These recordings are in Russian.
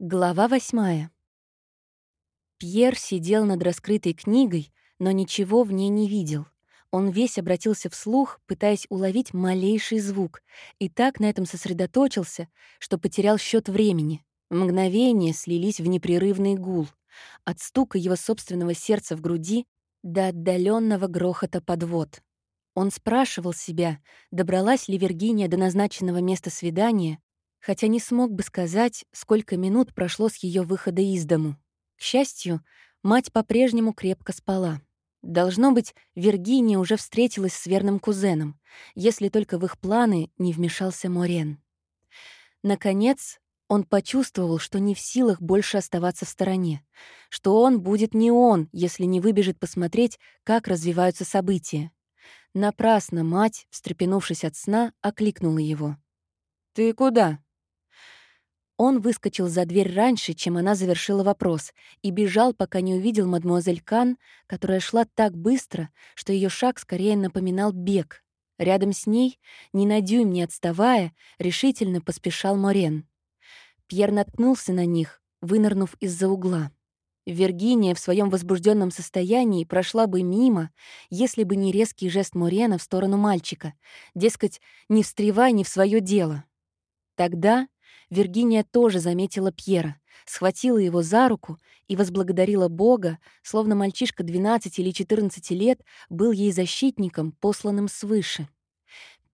Глава восьмая. Пьер сидел над раскрытой книгой, но ничего в ней не видел. Он весь обратился вслух, пытаясь уловить малейший звук, и так на этом сосредоточился, что потерял счет времени. Мгновения слились в непрерывный гул. От стука его собственного сердца в груди до отдаленного грохота подвод. Он спрашивал себя, добралась ли Виргиния до назначенного места свидания, хотя не смог бы сказать, сколько минут прошло с ее выхода из дому. К счастью, мать по-прежнему крепко спала. Должно быть, Виргиния уже встретилась с верным кузеном, если только в их планы не вмешался Морен. Наконец, он почувствовал, что не в силах больше оставаться в стороне, что он будет не он, если не выбежит посмотреть, как развиваются события. Напрасно мать, встрепенувшись от сна, окликнула его. «Ты куда?» Он выскочил за дверь раньше, чем она завершила вопрос, и бежал, пока не увидел мадмуазель Кан, которая шла так быстро, что ее шаг скорее напоминал бег. Рядом с ней, ни на дюйм не отставая, решительно поспешал Морен. Пьер наткнулся на них, вынырнув из-за угла. Виргиния в своем возбужденном состоянии прошла бы мимо, если бы не резкий жест Морена в сторону мальчика, дескать, не встревай не в свое дело. Тогда Виргиния тоже заметила Пьера, схватила его за руку и возблагодарила Бога, словно мальчишка 12 или 14 лет был ей защитником, посланным свыше.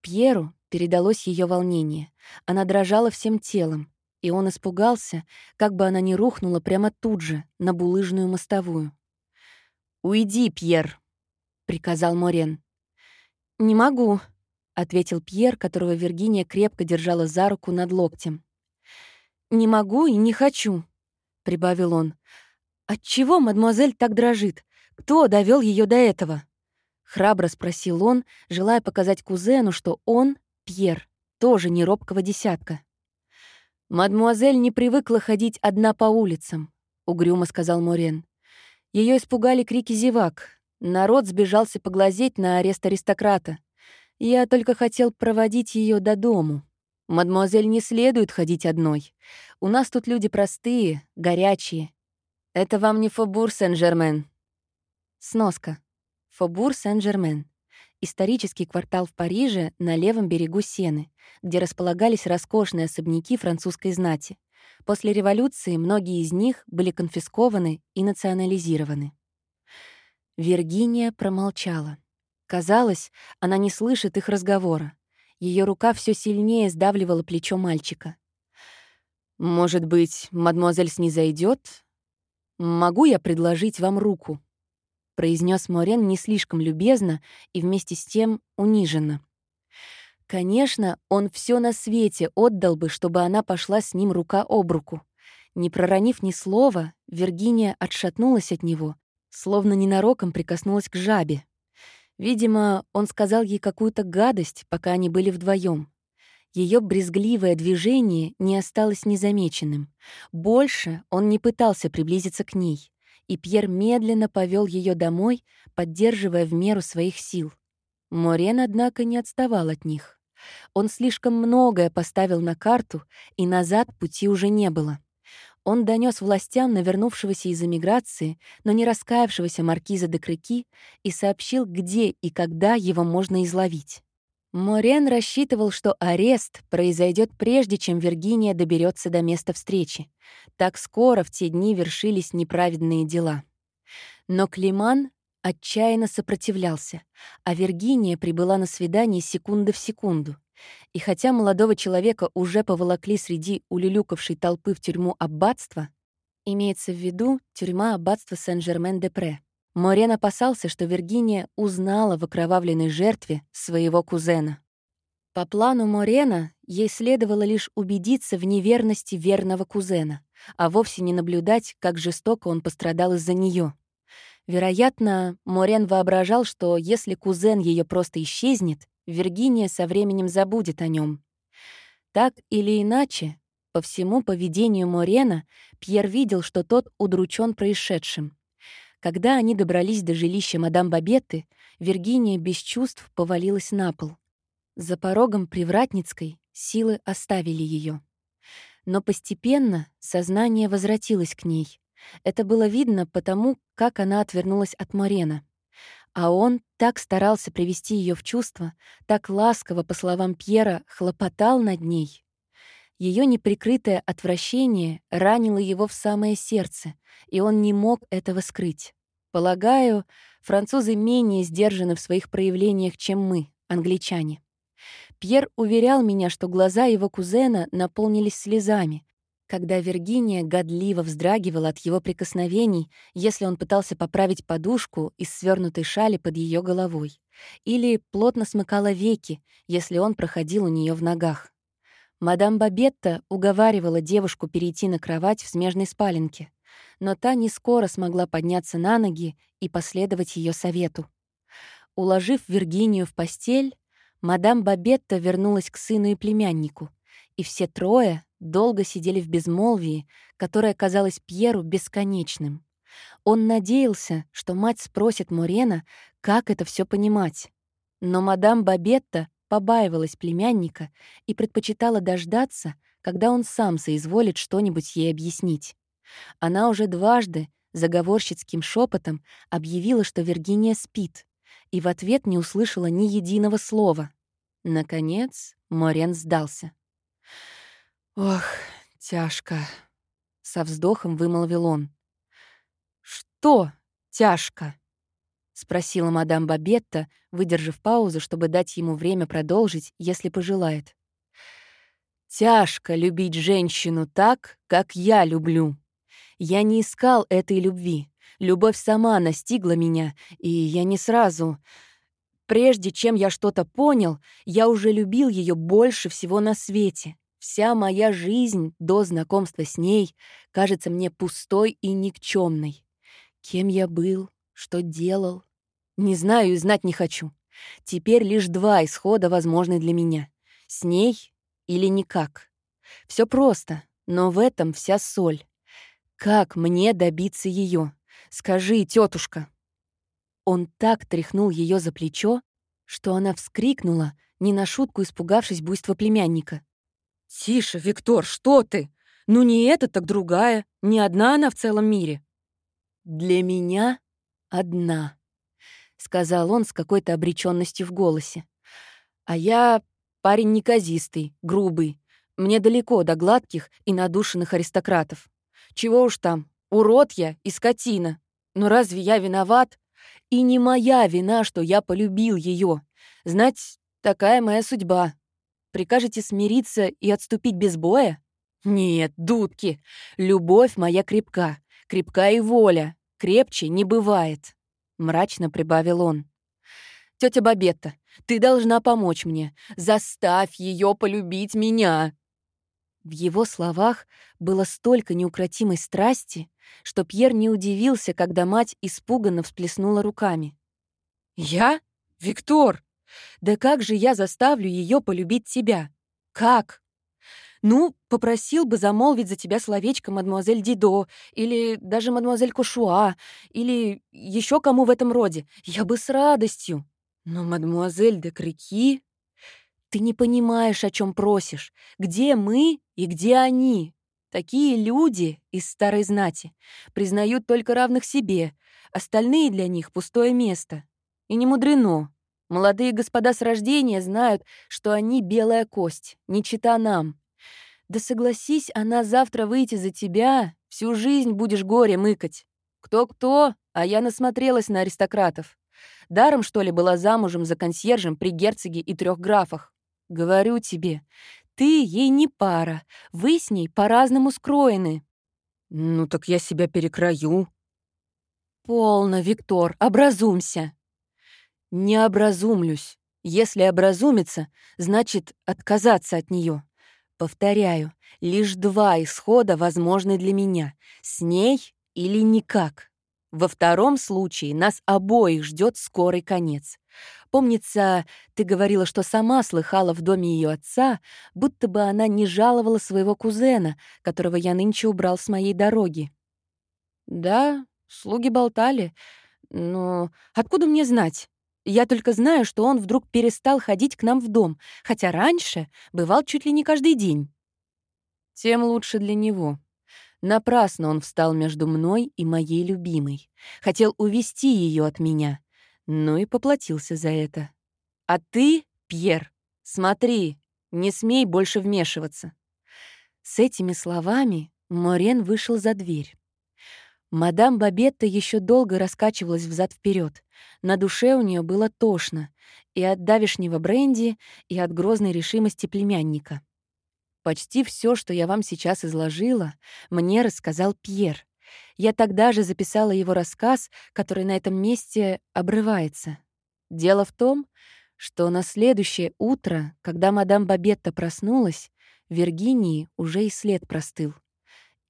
Пьеру передалось ее волнение. Она дрожала всем телом, и он испугался, как бы она не рухнула прямо тут же, на булыжную мостовую. «Уйди, Пьер», — приказал Морен. «Не могу», — ответил Пьер, которого Виргиния крепко держала за руку над локтем. «Не могу и не хочу», — прибавил он. «Отчего мадемуазель так дрожит? Кто довел ее до этого?» Храбро спросил он, желая показать кузену, что он, Пьер, тоже не робкого десятка. «Мадемуазель не привыкла ходить одна по улицам», — угрюмо сказал Морен. Ее испугали крики зевак. Народ сбежался поглазеть на арест аристократа. Я только хотел проводить ее до дому. «Мадемуазель не следует ходить одной. У нас тут люди простые, горячие. Это вам не Фобур Сен-Жермен». Сноска. Фобур Сен-Жермен. Исторический квартал в Париже на левом берегу Сены, где располагались роскошные особняки французской знати. После революции многие из них были конфискованы и национализированы. Виргиния промолчала. Казалось, она не слышит их разговора. Ее рука все сильнее сдавливала плечо мальчика. «Может быть, мадемуазель снизойдет? Могу я предложить вам руку?» произнес Морен не слишком любезно и вместе с тем униженно. Конечно, он все на свете отдал бы, чтобы она пошла с ним рука об руку. Не проронив ни слова, Виргиния отшатнулась от него, словно ненароком прикоснулась к жабе. Видимо, он сказал ей какую-то гадость, пока они были вдвоем. Ее брезгливое движение не осталось незамеченным. Больше он не пытался приблизиться к ней, и Пьер медленно повел ее домой, поддерживая в меру своих сил. Морен, однако, не отставал от них. Он слишком многое поставил на карту, и назад пути уже не было. Он донес властям навернувшегося из эмиграции, но не раскаявшегося маркиза де Крыки и сообщил, где и когда его можно изловить. Морен рассчитывал, что арест произойдет прежде, чем Виргиния доберется до места встречи. Так скоро в те дни вершились неправедные дела. Но Климан отчаянно сопротивлялся, а Виргиния прибыла на свидание секунды в секунду. И хотя молодого человека уже поволокли среди улюлюкавшей толпы в тюрьму аббатства, имеется в виду тюрьма аббатства Сен-Жермен-де-Пре, Морен опасался, что Виргиния узнала в окровавленной жертве своего кузена. По плану Морена ей следовало лишь убедиться в неверности верного кузена, а вовсе не наблюдать, как жестоко он пострадал из-за нее. Вероятно, Морен воображал, что если кузен ее просто исчезнет, Виргиния со временем забудет о нем. Так или иначе, по всему поведению Морена Пьер видел, что тот удручен происшедшим. Когда они добрались до жилища мадам Бабетты, Виргиния без чувств повалилась на пол. За порогом Привратницкой силы оставили ее. Но постепенно сознание возвратилось к ней. Это было видно потому, как она отвернулась от Морена. А он так старался привести ее в чувство, так ласково, по словам Пьера, хлопотал над ней. Ее неприкрытое отвращение ранило его в самое сердце, и он не мог этого скрыть. Полагаю, французы менее сдержаны в своих проявлениях, чем мы, англичане. Пьер уверял меня, что глаза его кузена наполнились слезами, когда Виргиния годливо вздрагивала от его прикосновений, если он пытался поправить подушку из свернутой шали под ее головой, или плотно смыкала веки, если он проходил у нее в ногах. Мадам Бабетта уговаривала девушку перейти на кровать в смежной спаленке, но та не скоро смогла подняться на ноги и последовать ее совету. Уложив Виргинию в постель, мадам Бабетта вернулась к сыну и племяннику, и все трое долго сидели в безмолвии, которое казалось Пьеру бесконечным. Он надеялся, что мать спросит Морена, как это все понимать. Но мадам Бабетта побаивалась племянника и предпочитала дождаться, когда он сам соизволит что-нибудь ей объяснить. Она уже дважды заговорщицким шепотом объявила, что Виргиния спит, и в ответ не услышала ни единого слова. Наконец Морен сдался. «Ох, тяжко», — со вздохом вымолвил он. «Что тяжко?» — спросила мадам Бабетта, выдержав паузу, чтобы дать ему время продолжить, если пожелает. «Тяжко любить женщину так, как я люблю. Я не искал этой любви. Любовь сама настигла меня, и я не сразу... Прежде чем я что-то понял, я уже любил ее больше всего на свете. Вся моя жизнь до знакомства с ней кажется мне пустой и никчемной. Кем я был, что делал, не знаю и знать не хочу. Теперь лишь два исхода возможны для меня. С ней или никак. Все просто, но в этом вся соль. Как мне добиться ее? Скажи, тетушка. Он так тряхнул ее за плечо, что она вскрикнула, не на шутку испугавшись буйства племянника. «Тише, Виктор, что ты? Ну не эта, так другая. Не одна она в целом мире». «Для меня одна», — сказал он с какой-то обреченностью в голосе. «А я парень неказистый, грубый. Мне далеко до гладких и надушенных аристократов. Чего уж там, урод я и скотина. Но разве я виноват? И не моя вина, что я полюбил ее. Знать, такая моя судьба. Прикажете смириться и отступить без боя? Нет, дудки, любовь моя крепка, крепка и воля, крепче не бывает, мрачно прибавил он. Тетя Бабетта, ты должна помочь мне. Заставь ее полюбить меня. В его словах было столько неукротимой страсти, что Пьер не удивился, когда мать испуганно всплеснула руками. «Я? Виктор? Да как же я заставлю ее полюбить тебя? Как? Ну, попросил бы замолвить за тебя словечко мадемуазель Дидо, или даже мадемуазель Кошуа, или еще кому в этом роде. Я бы с радостью. Но мадемуазель де Крики... Ты не понимаешь, о чем просишь. Где мы и где они? Такие люди из старой знати признают только равных себе, остальные для них — пустое место. И не мудрено. Молодые господа с рождения знают, что они белая кость, не чита нам. Да согласись она завтра выйти за тебя, всю жизнь будешь горе мыкать. Кто-кто, а я насмотрелась на аристократов. Даром, что ли, была замужем за консьержем при герцоге и трех графах. Говорю тебе, ты ей не пара, вы с ней по-разному скроены. Ну так я себя перекрою. Полно, Виктор, образумся. Не образумлюсь. Если образумиться, значит отказаться от нее. Повторяю, лишь два исхода возможны для меня — с ней или никак. Во втором случае нас обоих ждет скорый конец. Помнится, ты говорила, что сама слыхала в доме ее отца, будто бы она не жаловала своего кузена, которого я нынче убрал с моей дороги. Да, слуги болтали, но откуда мне знать? Я только знаю, что он вдруг перестал ходить к нам в дом, хотя раньше бывал чуть ли не каждый день. тем лучше для него. Напрасно он встал между мной и моей любимой. Хотел увести ее от меня. Ну и поплатился за это. А ты, Пьер, смотри, не смей больше вмешиваться. С этими словами Морен вышел за дверь. Мадам Бабетта еще долго раскачивалась взад вперед. На душе у нее было тошно и от давишнего бренди, и от грозной решимости племянника. Почти все, что я вам сейчас изложила, мне рассказал Пьер. Я тогда же записала его рассказ, который на этом месте обрывается. Дело в том, что на следующее утро, когда мадам Бабетта проснулась, Виргинии уже и след простыл.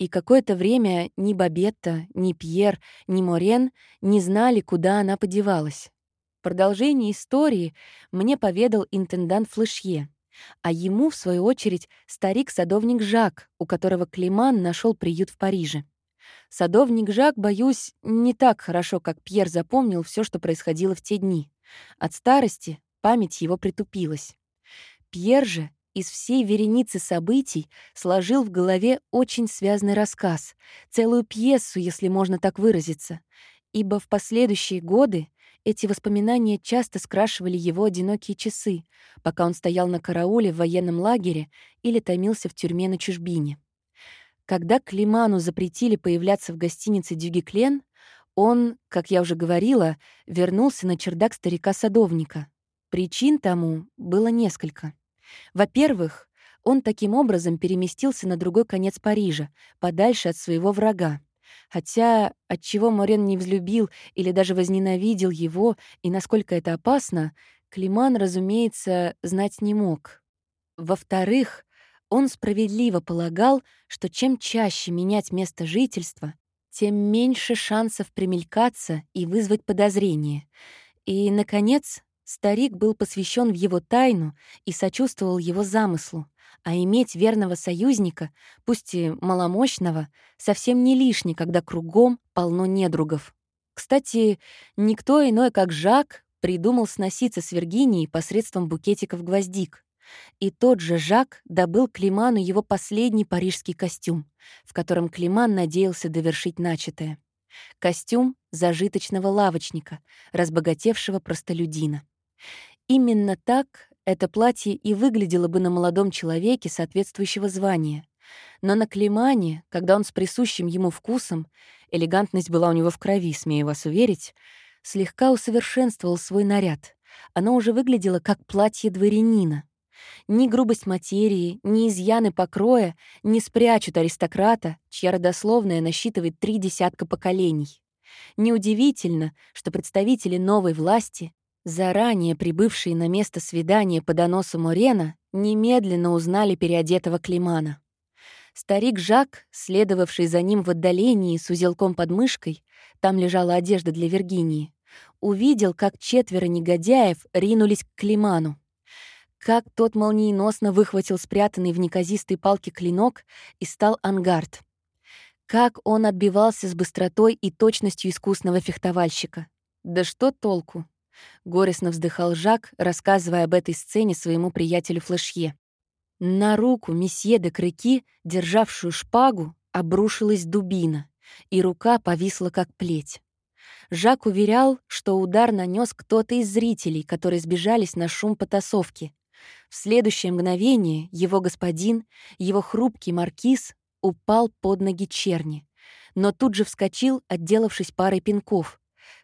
И какое-то время ни Бабетта, ни Пьер, ни Морен не знали, куда она подевалась. Продолжение истории мне поведал интендант Флешье — а ему, в свою очередь, старик-садовник Жак, у которого Климан нашел приют в Париже. Садовник Жак, боюсь, не так хорошо, как Пьер запомнил все, что происходило в те дни. От старости память его притупилась. Пьер же из всей вереницы событий сложил в голове очень связный рассказ, целую пьесу, если можно так выразиться, ибо в последующие годы эти воспоминания часто скрашивали его одинокие часы, пока он стоял на карауле в военном лагере или томился в тюрьме на чужбине. Когда Климану запретили появляться в гостинице «Дюгеклен», он, как я уже говорила, вернулся на чердак старика-садовника. Причин тому было несколько. Во-первых, он таким образом переместился на другой конец Парижа, подальше от своего врага. Хотя от чего Морен не взлюбил или даже возненавидел его и насколько это опасно, Климан, разумеется, знать не мог. Во-вторых, он справедливо полагал, что чем чаще менять место жительства, тем меньше шансов примелькаться и вызвать подозрение. И, наконец, старик был посвящен в его тайну и сочувствовал его замыслу а иметь верного союзника, пусть и маломощного, совсем не лишне, когда кругом полно недругов. Кстати, никто иной, как Жак, придумал сноситься с Виргинией посредством букетиков гвоздик. И тот же Жак добыл Климану его последний парижский костюм, в котором Климан надеялся довершить начатое. Костюм зажиточного лавочника, разбогатевшего простолюдина. Именно так это платье и выглядело бы на молодом человеке соответствующего звания. Но на Климане, когда он с присущим ему вкусом, элегантность была у него в крови, смею вас уверить, слегка усовершенствовал свой наряд. Оно уже выглядело как платье дворянина. Ни грубость материи, ни изъяны покроя не спрячут аристократа, чья родословная насчитывает три десятка поколений. Неудивительно, что представители новой власти Заранее прибывшие на место свидания по доносу Морена немедленно узнали переодетого Климана. Старик Жак, следовавший за ним в отдалении с узелком под мышкой, там лежала одежда для Виргинии, увидел, как четверо негодяев ринулись к Климану. Как тот молниеносно выхватил спрятанный в неказистой палке клинок и стал ангард. Как он отбивался с быстротой и точностью искусного фехтовальщика. Да что толку? Горестно вздыхал Жак, рассказывая об этой сцене своему приятелю Флешье. На руку месье де Крыки, державшую шпагу, обрушилась дубина, и рука повисла как плеть. Жак уверял, что удар нанес кто-то из зрителей, которые сбежались на шум потасовки. В следующее мгновение его господин, его хрупкий маркиз, упал под ноги черни, но тут же вскочил, отделавшись парой пинков.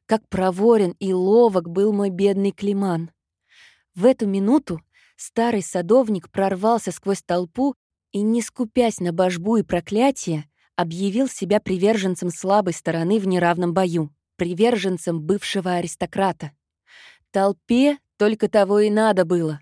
Как проворен и ловок был мой бедный Климан. В эту минуту старый садовник прорвался сквозь толпу и, не скупясь на божбу и проклятие, объявил себя приверженцем слабой стороны в неравном бою, приверженцем бывшего аристократа. Толпе только того и надо было.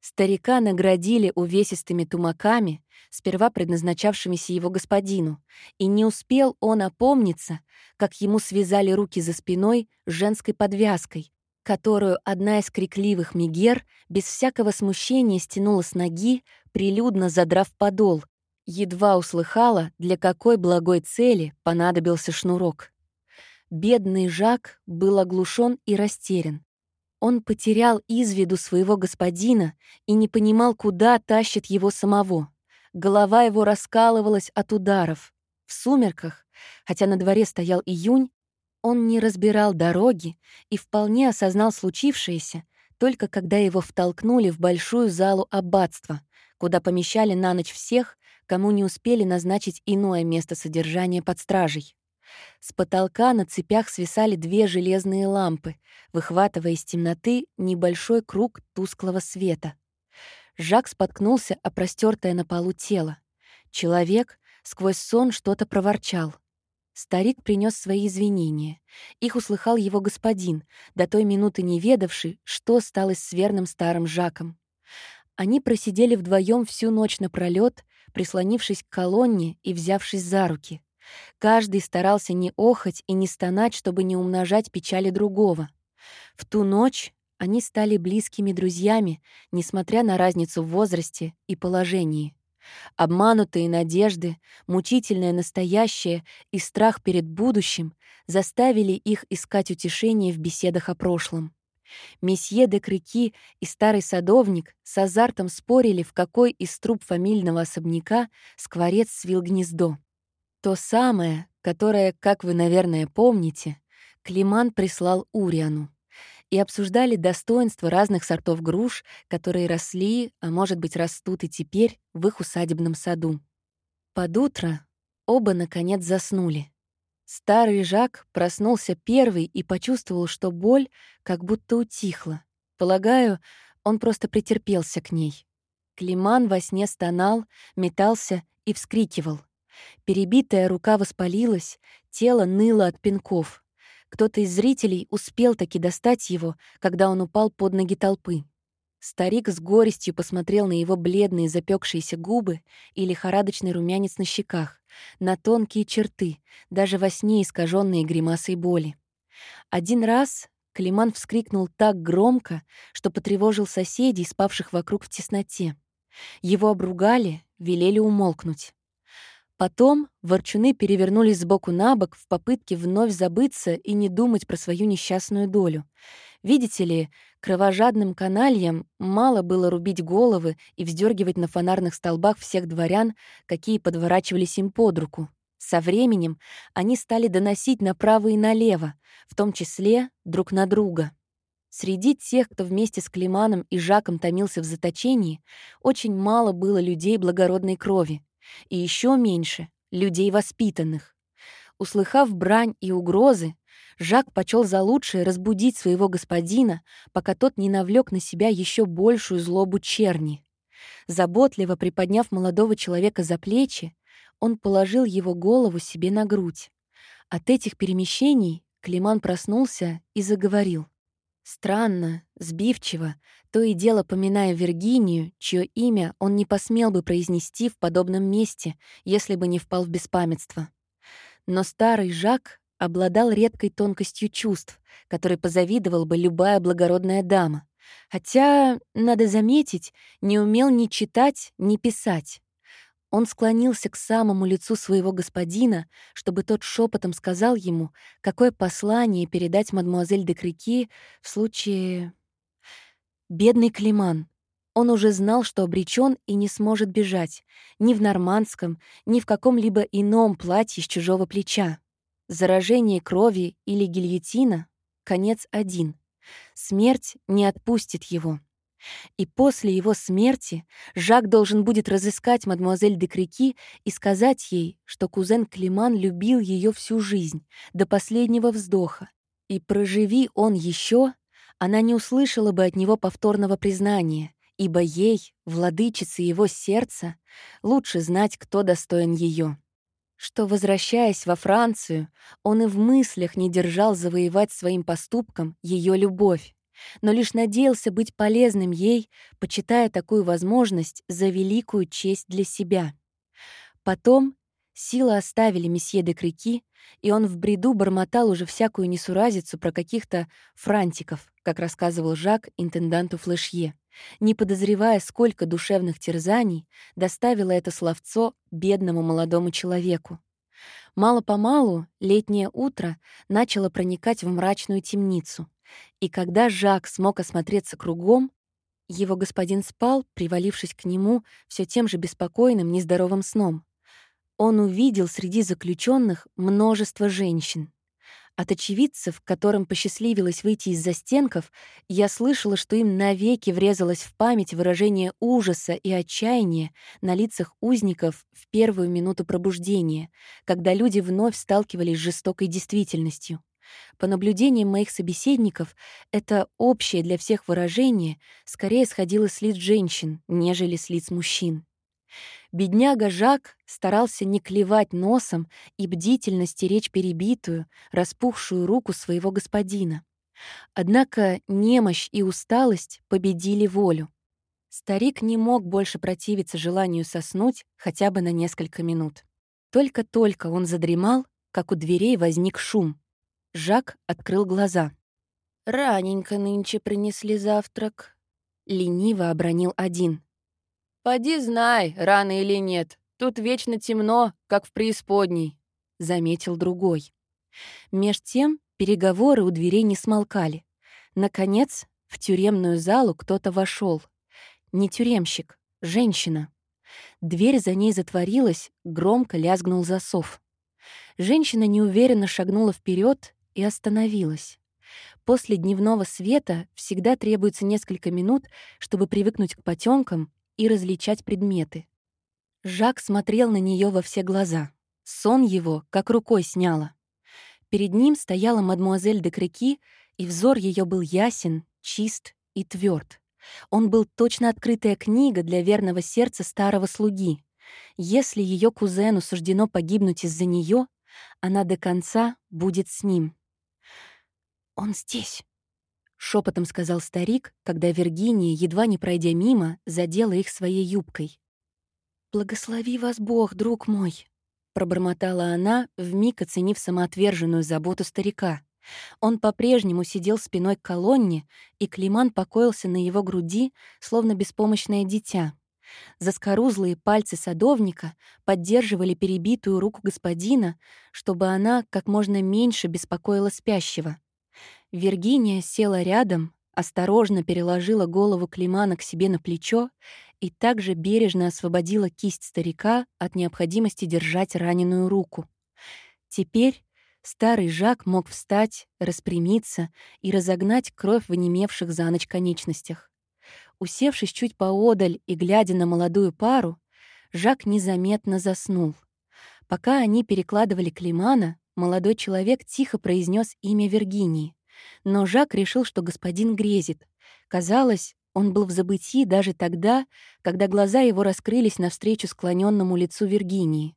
Старика наградили увесистыми тумаками, сперва предназначавшимися его господину, и не успел он опомниться, как ему связали руки за спиной женской подвязкой, которую одна из крикливых мигер без всякого смущения стянула с ноги, прилюдно задрав подол, едва услыхала, для какой благой цели понадобился шнурок. Бедный Жак был оглушен и растерян. Он потерял из виду своего господина и не понимал, куда тащит его самого. голова его раскалывалась от ударов. В сумерках, хотя на дворе стоял июнь, он не разбирал дороги и вполне осознал случившееся, только когда его втолкнули в большую залу аббатства, куда помещали на ночь всех, кому не успели назначить иное место содержания под стражей. С потолка на цепях свисали две железные лампы, выхватывая из темноты небольшой круг тусклого света. Жак споткнулся о простёртое на полу тело. Человек сквозь сон что-то проворчал. Старик принес свои извинения. Их услыхал его господин, до той минуты не ведавший, что стало с верным старым Жаком. Они просидели вдвоем всю ночь напролёт, прислонившись к колонне и взявшись за руки. Каждый старался не охать и не стонать, чтобы не умножать печали другого. В ту ночь они стали близкими друзьями, несмотря на разницу в возрасте и положении. Обманутые надежды, мучительное настоящее и страх перед будущим заставили их искать утешение в беседах о прошлом. Месье де Крики и старый садовник с азартом спорили, в какой из труб фамильного особняка скворец свил гнездо. То самое, которое, как вы, наверное, помните, Климан прислал Уриану. И обсуждали достоинства разных сортов груш, которые росли, а может быть, растут и теперь в их усадебном саду. Под утро оба, наконец, заснули. Старый Жак проснулся первый и почувствовал, что боль как будто утихла. Полагаю, он просто претерпелся к ней. Климан во сне стонал, метался и вскрикивал. Перебитая рука воспалилась, тело ныло от пинков. Кто-то из зрителей успел таки достать его, когда он упал под ноги толпы. Старик с горестью посмотрел на его бледные запекшиеся губы и лихорадочный румянец на щеках, на тонкие черты, даже во сне искаженные гримасой боли. Один раз Климан вскрикнул так громко, что потревожил соседей, спавших вокруг в тесноте. Его обругали, велели умолкнуть. Потом ворчуны перевернулись сбоку на бок в попытке вновь забыться и не думать про свою несчастную долю. Видите ли, кровожадным канальям мало было рубить головы и вздергивать на фонарных столбах всех дворян, какие подворачивались им под руку. Со временем они стали доносить направо и налево, в том числе друг на друга. Среди тех, кто вместе с Климаном и Жаком томился в заточении, очень мало было людей благородной крови, и еще меньше — людей воспитанных. Услыхав брань и угрозы, Жак почел за лучшее разбудить своего господина, пока тот не навлек на себя еще большую злобу черни. Заботливо приподняв молодого человека за плечи, он положил его голову себе на грудь. От этих перемещений Климан проснулся и заговорил. Странно, сбивчиво, то и дело поминая Виргинию, чье имя он не посмел бы произнести в подобном месте, если бы не впал в беспамятство. Но старый Жак обладал редкой тонкостью чувств, которой позавидовал бы любая благородная дама. Хотя, надо заметить, не умел ни читать, ни писать. Он склонился к самому лицу своего господина, чтобы тот шепотом сказал ему, какое послание передать мадемуазель де Крики в случае... Бедный Климан. Он уже знал, что обречен и не сможет бежать ни в нормандском, ни в каком-либо ином платье с чужого плеча. Заражение крови или гильотина — конец один. Смерть не отпустит его. И после его смерти Жак должен будет разыскать мадемуазель де Крики и сказать ей, что кузен Климан любил ее всю жизнь, до последнего вздоха. И проживи он еще, она не услышала бы от него повторного признания, ибо ей, владычице его сердца, лучше знать, кто достоин ее. Что, возвращаясь во Францию, он и в мыслях не держал завоевать своим поступком ее любовь, но лишь надеялся быть полезным ей, почитая такую возможность за великую честь для себя. Потом силы оставили месье де Крики, и он в бреду бормотал уже всякую несуразицу про каких-то франтиков, как рассказывал Жак интенданту Флешье, не подозревая, сколько душевных терзаний доставило это словцо бедному молодому человеку. Мало-помалу летнее утро начало проникать в мрачную темницу — и когда Жак смог осмотреться кругом, Его господин спал, привалившись к нему все тем же беспокойным, нездоровым сном. Он увидел среди заключенных множество женщин. От очевидцев, которым посчастливилось выйти из застенков, я слышала, что им навеки врезалось в память выражение ужаса и отчаяния на лицах узников в первую минуту пробуждения, когда люди вновь сталкивались с жестокой действительностью. По наблюдениям моих собеседников, это общее для всех выражение скорее сходило с лиц женщин, нежели с лиц мужчин. Бедняга Жак старался не клевать носом и бдительно стеречь перебитую, распухшую руку своего господина. Однако немощь и усталость победили волю. Старик не мог больше противиться желанию соснуть хотя бы на несколько минут. Только-только он задремал, как у дверей возник шум. Жак открыл глаза. «Раненько нынче принесли завтрак», — лениво обронил один. «Поди знай, рано или нет. Тут вечно темно, как в преисподней», — заметил другой. Меж тем переговоры у дверей не смолкали. Наконец, в тюремную залу кто-то вошел. Не тюремщик, женщина. Дверь за ней затворилась, громко лязгнул засов. Женщина неуверенно шагнула вперед и остановилась. После дневного света всегда требуется несколько минут, чтобы привыкнуть к потемкам и различать предметы. Жак смотрел на нее во все глаза. Сон его как рукой сняло. Перед ним стояла мадмуазель де Крики, и взор ее был ясен, чист и тверд. Он был точно открытая книга для верного сердца старого слуги. Если ее кузену суждено погибнуть из-за нее, она до конца будет с ним. «Он здесь», шепотом сказал старик, когда Виргиния, едва не пройдя мимо, задела их своей юбкой. «Благослови вас Бог, друг мой!» пробормотала она, вмиг оценив самоотверженную заботу старика. Он по-прежнему сидел спиной к колонне, и Климан покоился на его груди, словно беспомощное дитя. Заскорузлые пальцы садовника поддерживали перебитую руку господина, чтобы она как можно меньше беспокоила спящего. Виргиния села рядом, осторожно переложила голову Климана к себе на плечо и также бережно освободила кисть старика от необходимости держать раненую руку. Теперь старый Жак мог встать, распрямиться и разогнать кровь в онемевших за ночь конечностях. Усевшись чуть поодаль и глядя на молодую пару, Жак незаметно заснул. Пока они перекладывали Климана, молодой человек тихо произнес имя Виргинии. Но Жак решил, что господин грезит. Казалось, он был в забытии даже тогда, когда глаза его раскрылись навстречу склоненному лицу Виргинии.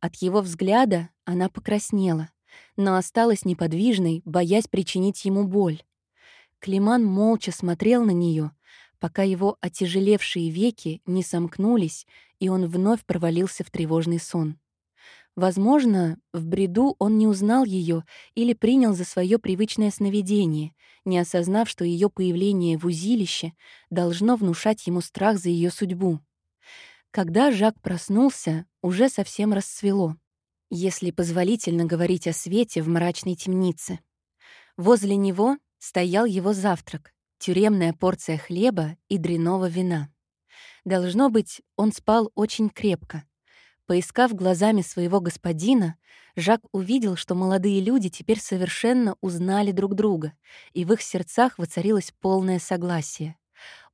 От его взгляда она покраснела, но осталась неподвижной, боясь причинить ему боль. Климан молча смотрел на нее, пока его отяжелевшие веки не сомкнулись, и он вновь провалился в тревожный сон. Возможно, в бреду он не узнал ее или принял за свое привычное сновидение, не осознав, что ее появление в узилище должно внушать ему страх за ее судьбу. Когда Жак проснулся, уже совсем расцвело, если позволительно говорить о свете в мрачной темнице. Возле него стоял его завтрак, тюремная порция хлеба и дряного вина. Должно быть, он спал очень крепко — Поискав глазами своего господина, Жак увидел, что молодые люди теперь совершенно узнали друг друга, и в их сердцах воцарилось полное согласие.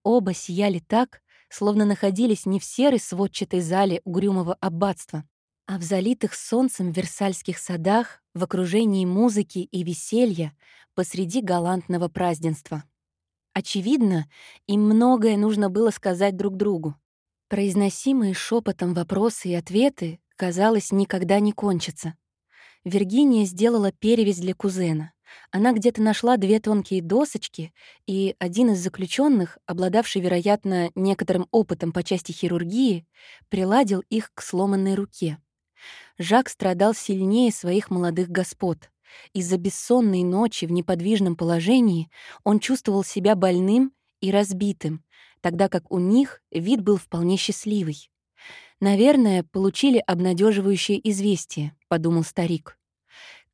Оба сияли так, словно находились не в серой сводчатой зале угрюмого аббатства, а в залитых солнцем версальских садах, в окружении музыки и веселья, посреди галантного празднества. Очевидно, им многое нужно было сказать друг другу, Произносимые шепотом вопросы и ответы, казалось, никогда не кончатся. Виргиния сделала перевязь для кузена. Она где-то нашла две тонкие досочки, и один из заключенных, обладавший, вероятно, некоторым опытом по части хирургии, приладил их к сломанной руке. Жак страдал сильнее своих молодых господ. Из-за бессонной ночи в неподвижном положении он чувствовал себя больным и разбитым, тогда как у них вид был вполне счастливый. «Наверное, получили обнадеживающее известие», — подумал старик.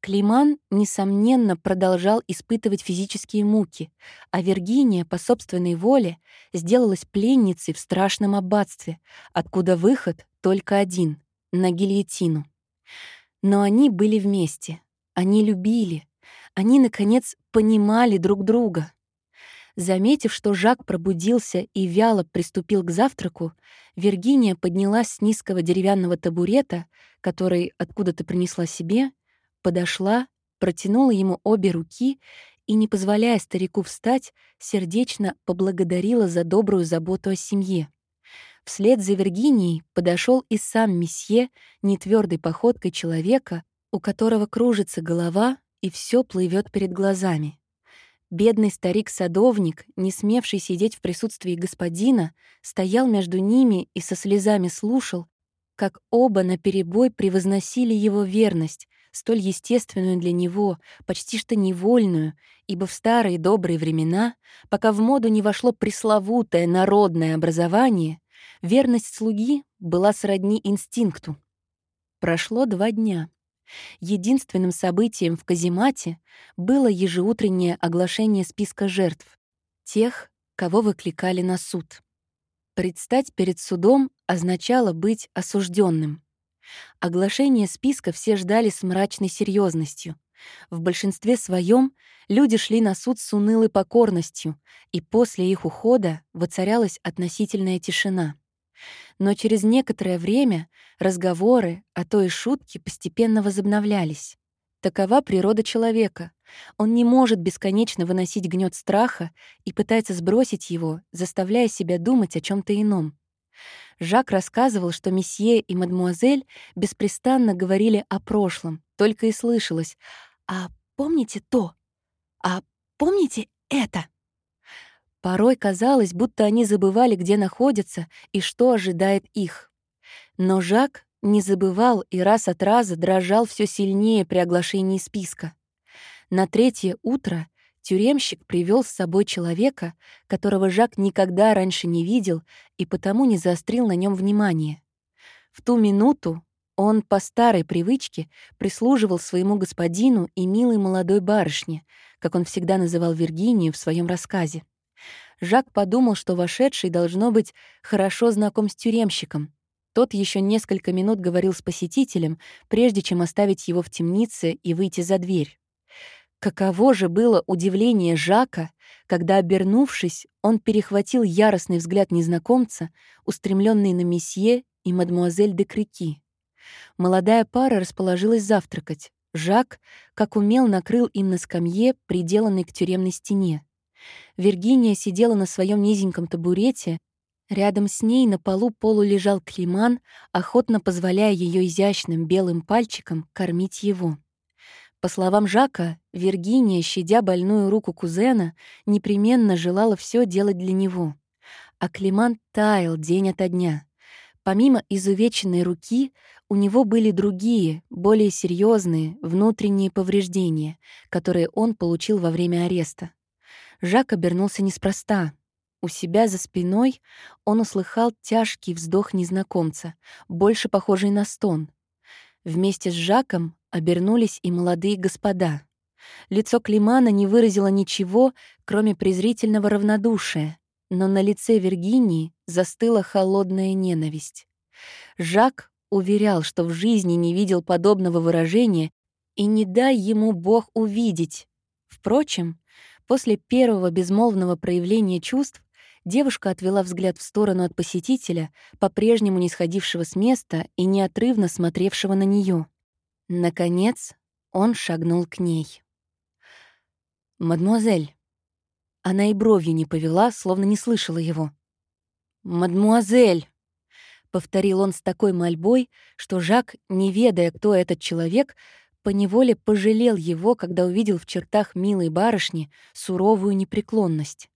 Климан, несомненно, продолжал испытывать физические муки, а Виргиния по собственной воле сделалась пленницей в страшном аббатстве, откуда выход только один — на гильотину. Но они были вместе, они любили, они, наконец, понимали друг друга. Заметив, что Жак пробудился и вяло приступил к завтраку, Виргиния поднялась с низкого деревянного табурета, который откуда-то принесла себе, подошла, протянула ему обе руки и, не позволяя старику встать, сердечно поблагодарила за добрую заботу о семье. Вслед за Виргинией подошел и сам месье, нетвердой походкой человека, у которого кружится голова и все плывет перед глазами. Бедный старик-садовник, не смевший сидеть в присутствии господина, стоял между ними и со слезами слушал, как оба наперебой превозносили его верность, столь естественную для него, почти что невольную, ибо в старые добрые времена, пока в моду не вошло пресловутое народное образование, верность слуги была сродни инстинкту. Прошло два дня. Единственным событием в каземате было ежеутреннее оглашение списка жертв, тех, кого выкликали на суд. Предстать перед судом означало быть осужденным. Оглашение списка все ждали с мрачной серьезностью. В большинстве своем люди шли на суд с унылой покорностью, и после их ухода воцарялась относительная тишина. Но через некоторое время разговоры, а то и шутки постепенно возобновлялись. Такова природа человека. Он не может бесконечно выносить гнет страха и пытается сбросить его, заставляя себя думать о чем то ином. Жак рассказывал, что месье и мадмуазель беспрестанно говорили о прошлом, только и слышалось «А помните то? А помните это?» Порой казалось, будто они забывали, где находятся и что ожидает их. Но Жак не забывал и раз от раза дрожал все сильнее при оглашении списка. На третье утро тюремщик привел с собой человека, которого Жак никогда раньше не видел и потому не заострил на нем внимание. В ту минуту он по старой привычке прислуживал своему господину и милой молодой барышне, как он всегда называл Виргинию в своем рассказе. Жак подумал, что вошедший должно быть хорошо знаком с тюремщиком. Тот еще несколько минут говорил с посетителем, прежде чем оставить его в темнице и выйти за дверь. Каково же было удивление Жака, когда, обернувшись, он перехватил яростный взгляд незнакомца, устремленный на месье и мадмуазель де Крики. Молодая пара расположилась завтракать. Жак, как умел, накрыл им на скамье, приделанной к тюремной стене. Виргиния сидела на своем низеньком табурете. Рядом с ней на полу полу лежал Климан, охотно позволяя ее изящным белым пальчиком кормить его. По словам Жака, Виргиния, щадя больную руку кузена, непременно желала все делать для него. А Климан таял день ото дня. Помимо изувеченной руки, у него были другие, более серьезные внутренние повреждения, которые он получил во время ареста. Жак обернулся неспроста. У себя за спиной он услыхал тяжкий вздох незнакомца, больше похожий на стон. Вместе с Жаком обернулись и молодые господа. Лицо Климана не выразило ничего, кроме презрительного равнодушия, но на лице Виргинии застыла холодная ненависть. Жак уверял, что в жизни не видел подобного выражения, и не дай ему Бог увидеть. Впрочем, После первого безмолвного проявления чувств девушка отвела взгляд в сторону от посетителя, по-прежнему не сходившего с места и неотрывно смотревшего на нее. Наконец, он шагнул к ней. «Мадмуазель». Она и бровью не повела, словно не слышала его. «Мадмуазель!» — повторил он с такой мольбой, что Жак, не ведая, кто этот человек, поневоле пожалел его, когда увидел в чертах милой барышни суровую непреклонность.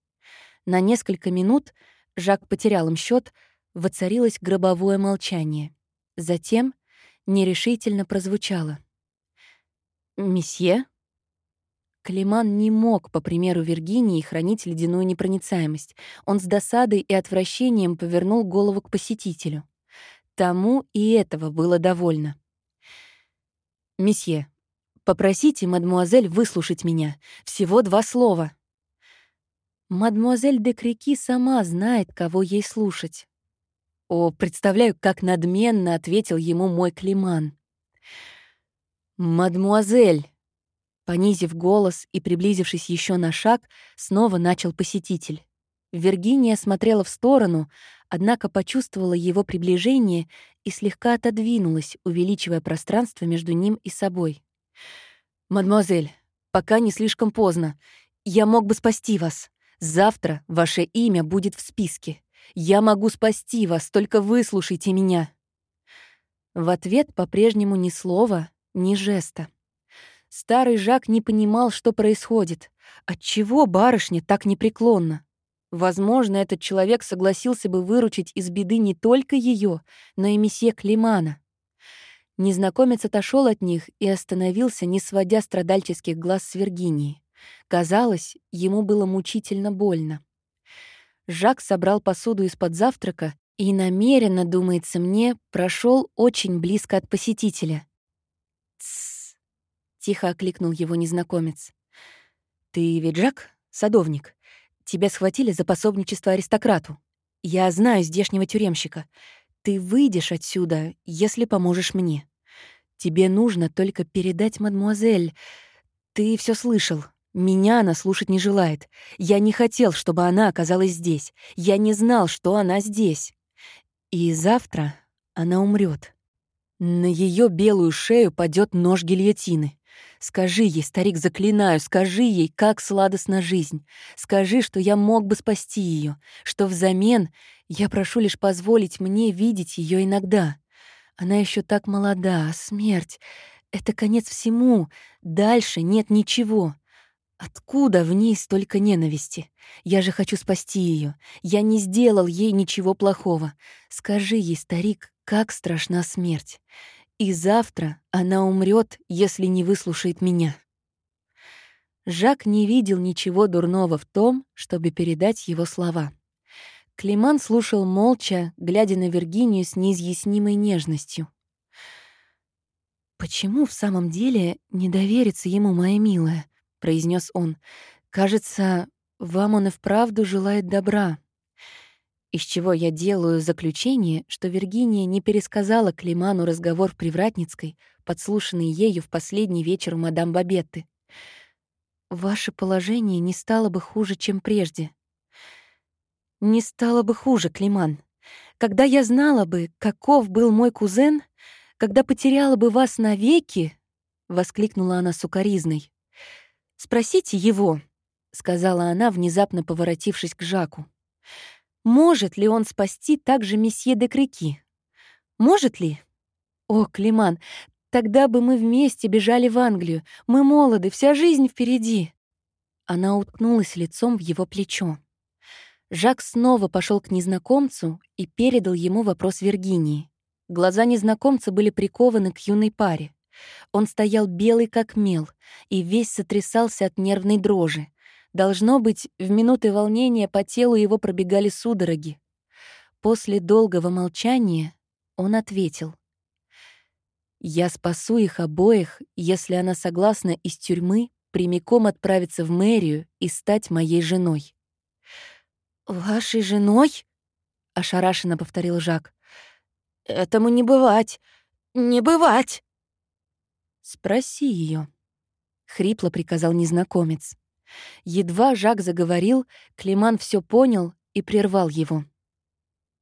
На несколько минут Жак потерял им счет, воцарилось гробовое молчание. Затем нерешительно прозвучало. «Месье?» Климан не мог, по примеру Виргинии, хранить ледяную непроницаемость. Он с досадой и отвращением повернул голову к посетителю. Тому и этого было довольно. «Месье, Попросите мадмуазель выслушать меня. Всего два слова». Мадмуазель де Крики сама знает, кого ей слушать. О, представляю, как надменно ответил ему мой Климан. «Мадмуазель!» Понизив голос и приблизившись еще на шаг, снова начал посетитель. Виргиния смотрела в сторону, однако почувствовала его приближение и слегка отодвинулась, увеличивая пространство между ним и собой. «Мадемуазель, пока не слишком поздно. Я мог бы спасти вас. Завтра ваше имя будет в списке. Я могу спасти вас, только выслушайте меня». В ответ по-прежнему ни слова, ни жеста. Старый Жак не понимал, что происходит. Отчего барышня так непреклонна? Возможно, этот человек согласился бы выручить из беды не только ее, но и месье Климана. Незнакомец отошел от них и остановился, не сводя страдальческих глаз с Виргинии. Казалось, ему было мучительно больно. Жак собрал посуду из-под завтрака и намеренно, думается мне, прошел очень близко от посетителя. «Тссс!» — тихо окликнул его незнакомец. «Ты ведь Жак, садовник?» Тебя схватили за пособничество аристократу. Я знаю здешнего тюремщика. Ты выйдешь отсюда, если поможешь мне. Тебе нужно только передать мадмуазель. Ты все слышал. Меня она слушать не желает. Я не хотел, чтобы она оказалась здесь. Я не знал, что она здесь. И завтра она умрет. На ее белую шею падет нож гильотины. Скажи ей, старик, заклинаю, скажи ей, как сладостна жизнь. Скажи, что я мог бы спасти ее, что взамен я прошу лишь позволить мне видеть ее иногда. Она еще так молода, а смерть — это конец всему, дальше нет ничего. Откуда в ней столько ненависти? Я же хочу спасти ее. Я не сделал ей ничего плохого. Скажи ей, старик, как страшна смерть. И завтра она умрет, если не выслушает меня. Жак не видел ничего дурного в том, чтобы передать его слова. Климан слушал молча, глядя на Виргинию с неизъяснимой нежностью. «Почему в самом деле не довериться ему, моя милая?» — произнес он. «Кажется, вам он и вправду желает добра». Из чего я делаю заключение, что Виргиния не пересказала Климану разговор в Привратницкой, подслушанный ею в последний вечер у мадам Бабетты. «Ваше положение не стало бы хуже, чем прежде». «Не стало бы хуже, Климан. Когда я знала бы, каков был мой кузен, когда потеряла бы вас навеки», — воскликнула она сукоризной. «Спросите его», — сказала она, внезапно поворотившись к Жаку. Может ли он спасти также месье де Крики? Может ли? О, Климан, тогда бы мы вместе бежали в Англию. Мы молоды, вся жизнь впереди. Она уткнулась лицом в его плечо. Жак снова пошел к незнакомцу и передал ему вопрос Виргинии. Глаза незнакомца были прикованы к юной паре. Он стоял белый как мел и весь сотрясался от нервной дрожи, Должно быть, в минуты волнения по телу его пробегали судороги. После долгого молчания он ответил. «Я спасу их обоих, если она согласна из тюрьмы прямиком отправиться в мэрию и стать моей женой». «Вашей женой?» — ошарашенно повторил Жак. «Этому не бывать! Не бывать!» «Спроси ее, хрипло приказал незнакомец. Едва Жак заговорил, Климан все понял и прервал его.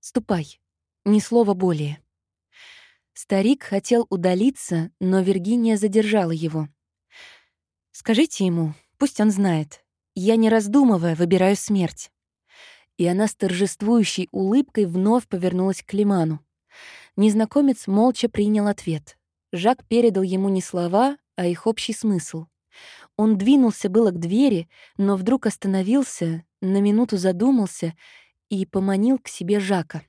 «Ступай, ни слова более». Старик хотел удалиться, но Виргиния задержала его. «Скажите ему, пусть он знает. Я, не раздумывая, выбираю смерть». И она с торжествующей улыбкой вновь повернулась к Климану. Незнакомец молча принял ответ. Жак передал ему не слова, а их общий смысл — он двинулся было к двери, но вдруг остановился, на минуту задумался и поманил к себе Жака.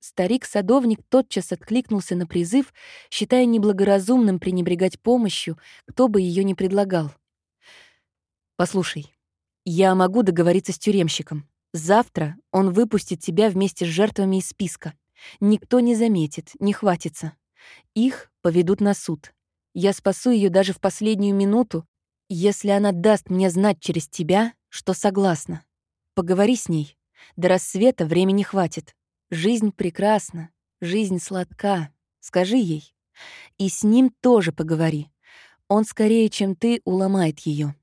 Старик-садовник тотчас откликнулся на призыв, считая неблагоразумным пренебрегать помощью, кто бы ее ни предлагал. «Послушай, я могу договориться с тюремщиком. Завтра он выпустит тебя вместе с жертвами из списка. Никто не заметит, не хватится. Их поведут на суд. Я спасу ее даже в последнюю минуту, если она даст мне знать через тебя, что согласна. Поговори с ней. До рассвета времени хватит. Жизнь прекрасна, жизнь сладка. Скажи ей. И с ним тоже поговори. Он скорее, чем ты, уломает ее.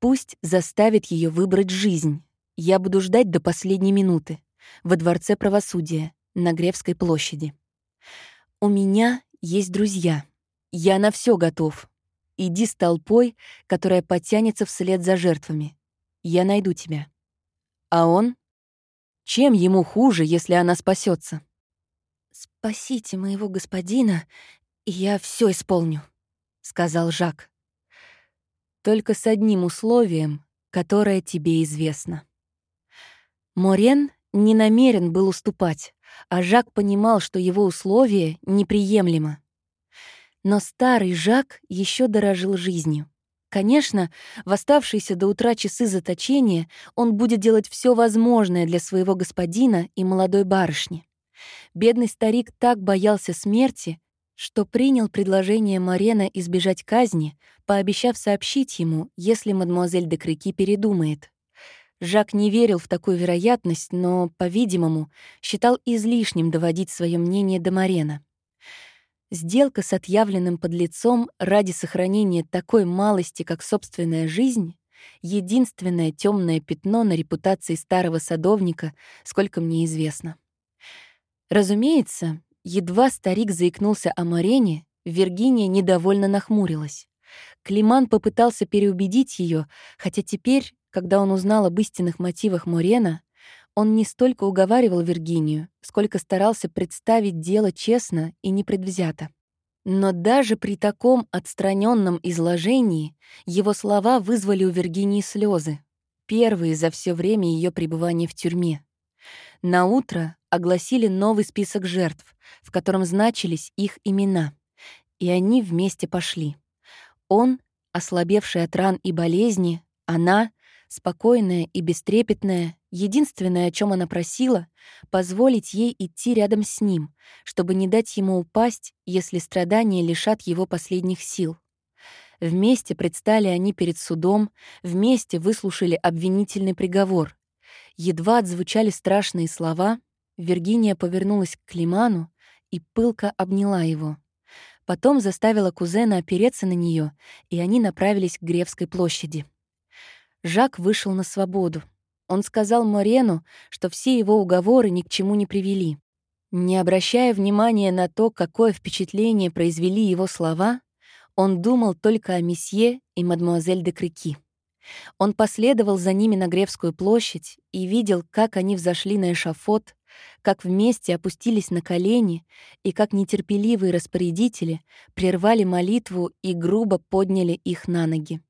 Пусть заставит ее выбрать жизнь. Я буду ждать до последней минуты. Во Дворце правосудия, на Гревской площади. У меня есть друзья. Я на все готов. Иди с толпой, которая потянется вслед за жертвами. Я найду тебя. А он? Чем ему хуже, если она спасется? «Спасите моего господина, и я все исполню», — сказал Жак. «Только с одним условием, которое тебе известно». Морен не намерен был уступать, а Жак понимал, что его условие неприемлемо. Но старый Жак еще дорожил жизнью. Конечно, в оставшиеся до утра часы заточения он будет делать все возможное для своего господина и молодой барышни. Бедный старик так боялся смерти, что принял предложение Марена избежать казни, пообещав сообщить ему, если мадемуазель де Крики передумает. Жак не верил в такую вероятность, но, по-видимому, считал излишним доводить свое мнение до Марена. Сделка с отъявленным подлецом ради сохранения такой малости, как собственная жизнь, единственное темное пятно на репутации старого садовника, сколько мне известно. Разумеется, едва старик заикнулся о Марене, Виргиния недовольно нахмурилась. Климан попытался переубедить ее, хотя теперь когда он узнал об истинных мотивах Морена, он не столько уговаривал Виргинию, сколько старался представить дело честно и непредвзято. Но даже при таком отстраненном изложении его слова вызвали у Виргинии слезы, первые за все время ее пребывания в тюрьме. На утро огласили новый список жертв, в котором значились их имена, и они вместе пошли. Он, ослабевший от ран и болезни, она, Спокойная и бестрепетная, единственное, о чем она просила, позволить ей идти рядом с ним, чтобы не дать ему упасть, если страдания лишат его последних сил. Вместе предстали они перед судом, вместе выслушали обвинительный приговор. Едва отзвучали страшные слова, Виргиния повернулась к Климану и пылко обняла его. Потом заставила кузена опереться на нее, и они направились к Гревской площади. Жак вышел на свободу. Он сказал Морену, что все его уговоры ни к чему не привели. Не обращая внимания на то, какое впечатление произвели его слова, он думал только о месье и мадемуазель де Крики. Он последовал за ними на Гревскую площадь и видел, как они взошли на эшафот, как вместе опустились на колени и как нетерпеливые распорядители прервали молитву и грубо подняли их на ноги.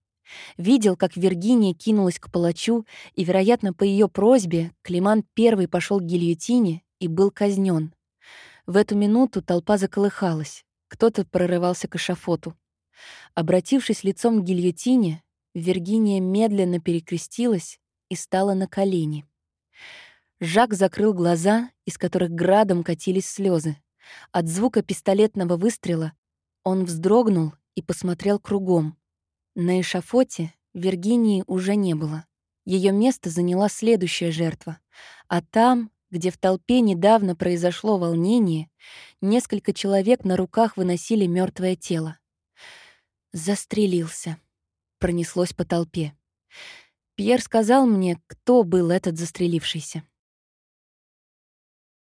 Видел, как Виргиния кинулась к палачу, и, вероятно, по ее просьбе Климан первый пошел к гильотине и был казнен. В эту минуту толпа заколыхалась, кто-то прорывался к эшафоту. Обратившись лицом к гильотине, Виргиния медленно перекрестилась и стала на колени. Жак закрыл глаза, из которых градом катились слезы. От звука пистолетного выстрела он вздрогнул и посмотрел кругом. На эшафоте Виргинии уже не было. Ее место заняла следующая жертва. А там, где в толпе недавно произошло волнение, несколько человек на руках выносили мертвое тело. «Застрелился», — пронеслось по толпе. Пьер сказал мне, кто был этот застрелившийся.